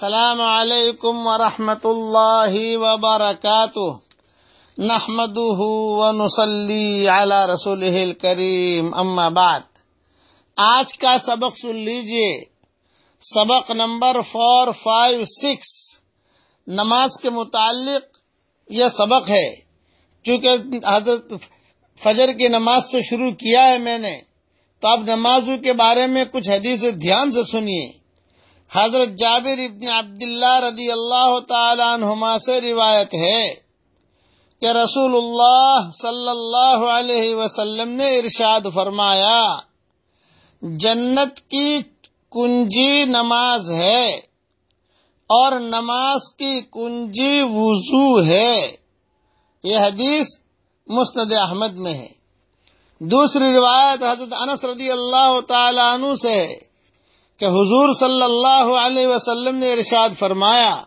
السلام علیکم ورحمۃ اللہ وبرکاتہ۔ نحمده ونصلي على رسوله الكريم اما بعد۔ آج کا سبق سن لیجیے۔ سبق نمبر فور فائیو سکس نماز کے متعلق یہ سبق ہے۔ چونکہ حضرت فجر کی نماز سے شروع کیا ہے میں نے، تو اب نمازوں کے بارے میں کچھ حدیث دھیان سے سنیے۔ حضرت جابر ابن عبداللہ رضی اللہ تعالی عنہما سے روایت ہے کہ رسول اللہ صلی اللہ علیہ وسلم نے ارشاد فرمایا، جنت کی کنجی نماز ہے اور نماز کی کنجی وضو ہے۔ یہ حدیث مسند احمد میں ہے۔ دوسری روایت حضرت انس رضی اللہ تعالی عنہ سے ہے۔ کہ حضور صلی اللہ علیہ وسلم نے ارشاد فرمایا،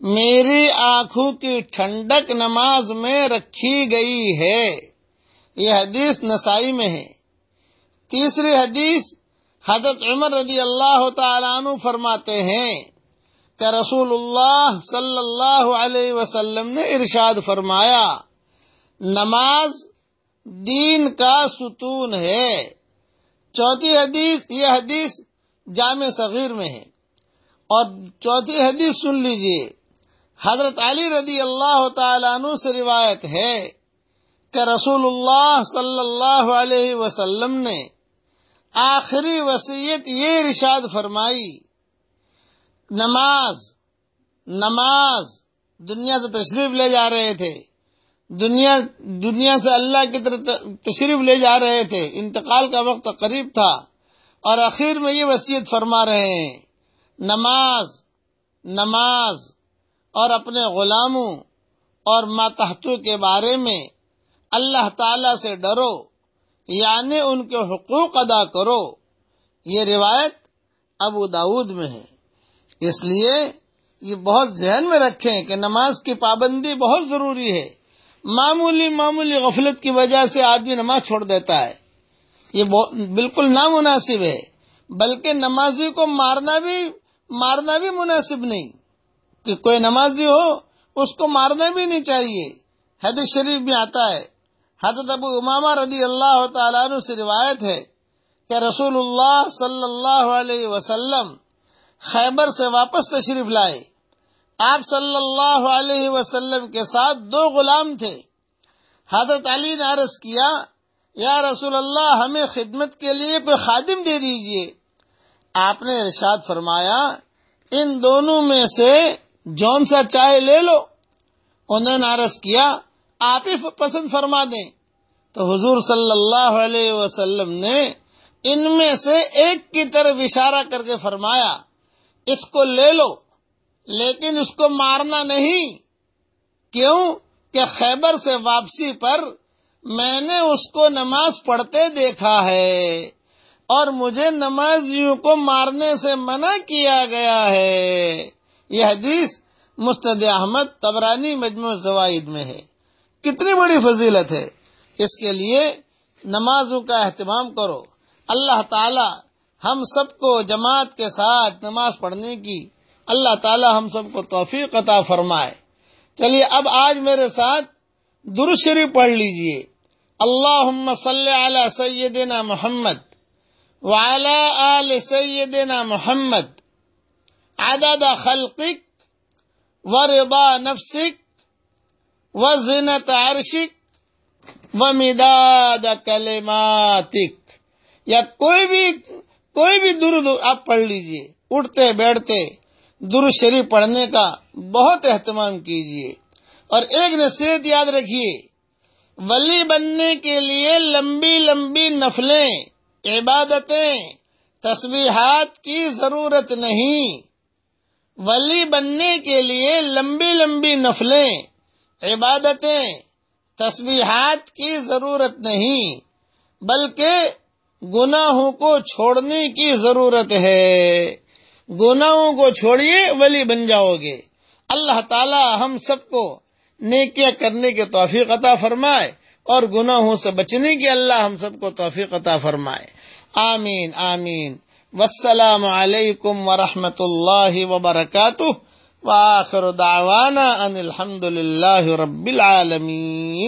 میری آنکھوں کی ٹھنڈک نماز میں رکھی گئی ہے۔ یہ حدیث نسائی میں ہے۔ تیسری حدیث حضرت عمر رضی اللہ تعالیٰ عنہ فرماتے ہیں کہ رسول اللہ صلی اللہ علیہ وسلم نے ارشاد فرمایا، نماز دین کا ستون ہے۔ چوتھی حدیث، یہ حدیث جامع صغیر میں ہے۔ اور چوتھی حدیث سن لیجیے۔ حضرت علی رضی اللہ تعالیٰ عنہ سے روایت ہے کہ رسول اللہ صلی اللہ علیہ وسلم نے آخری وسیعت یہ رشاد فرمائی، نماز نماز، دنیا سے تشریف لے جا رہے تھے۔ دنیا دنیا سے اللہ کی طرف تشریف لے جا رہے تھے۔ انتقال کا وقت قریب تھا۔ اور آخر میں یہ وصیت فرما رہے ہیں، نماز نماز اور اپنے غلاموں اور ماتحتوں کے بارے میں اللہ تعالی سے ڈرو یعنی ان کے حقوق ادا کرو۔ یہ روایت ابو داود میں ہے۔ اس لیے یہ بہت ذہن میں رکھیں کہ نماز کی پابندی بہت ضروری ہے۔ معمولی معمولی غفلت کی وجہ سے آدمی نماز چھوڑ دیتا ہے۔ یہ بالکل نامناسب ہے۔ بلکہ نمازی کو مارنا بھی مارنا بھی مناسب نہیں۔ کہ کوئی نمازی ہو، اس کو مارنا بھی نہیں چاہیے۔ حدیث شریف بھی آتا ہے۔ حضرت ابو امامہ رضی اللہ تعالیٰ عنہ سے روایت ہے کہ رسول اللہ صلی اللہ علیہ وسلم خیبر سے واپس تشریف لائے۔ آپ صلی اللہ علیہ وسلم کے ساتھ دو غلام تھے۔ حضرت علی نے عرض کیا یا رسول اللہ، ہمیں خدمت کے لیے کوئی خادم دے دیجیے۔ آپ نے ارشاد فرمایا، ان دونوں میں سے جون سا چائے لے لو۔ انہوں نے عرض کیا، آپ ہی پسند فرما دیں۔ تو حضور صلی اللہ علیہ وسلم نے ان میں سے ایک کی طرف اشارہ کر کے فرمایا، اس کو لے لو، لیکن اس کو مارنا نہیں۔ کیوں؟ کہ خیبر سے واپسی پر میں نے اس کو نماز پڑھتے دیکھا ہے اور مجھے نمازیوں کو مارنے سے منع کیا گیا ہے۔ یہ حدیث مستد احمد تبرانی مجموع زوائد میں ہے۔ کتنی بڑی فضیلت ہے۔ اس کے لیے نمازوں کا اہتمام کرو۔ اللہ تعالی ہم سب کو جماعت کے ساتھ نماز پڑھنے کی اللہ تعالی ہم سب کو توفیق عطا فرمائے۔ چلیے، اب آج میرے ساتھ درشری پڑھ لیجیے۔ اللہ صلی علی سیدنا محمد وعلى آل سيدنا محمد. عدد خلقك ورضا نفسك وزنة عرشك ومداد كلماتك یا کوئی بھی کوئی بھی درد آپ پڑھ لیجیے. اٹھتے بیٹھتے در شریف پڑھنے کا بہت اہتمام کیجیے. اور ایک نصیحت یاد رکھیے ولی بننے کے لیے لمبی لمبی نفلیں، عبادتیں، تسبیحات کی ضرورت نہیں۔ ولی بننے کے لیے لمبی لمبی نفلیں، عبادتیں، تسبیحات کی ضرورت نہیں، بلکہ گناہوں کو چھوڑنے کی ضرورت ہے۔ گناہوں کو چھوڑیے ولی بن جاؤ گے۔ اللہ تعالی ہم سب کو نیکیاں کرنے کے توفیق عطا فرمائے اور گناہوں سے بچنے کی اللہ ہم سب کو توفیق عطا فرمائے۔ آمین آمین۔ والسلام علیکم ورحمۃ اللہ وبرکاتہ۔ وآخر دعوانا ان الحمد للہ رب العالمین۔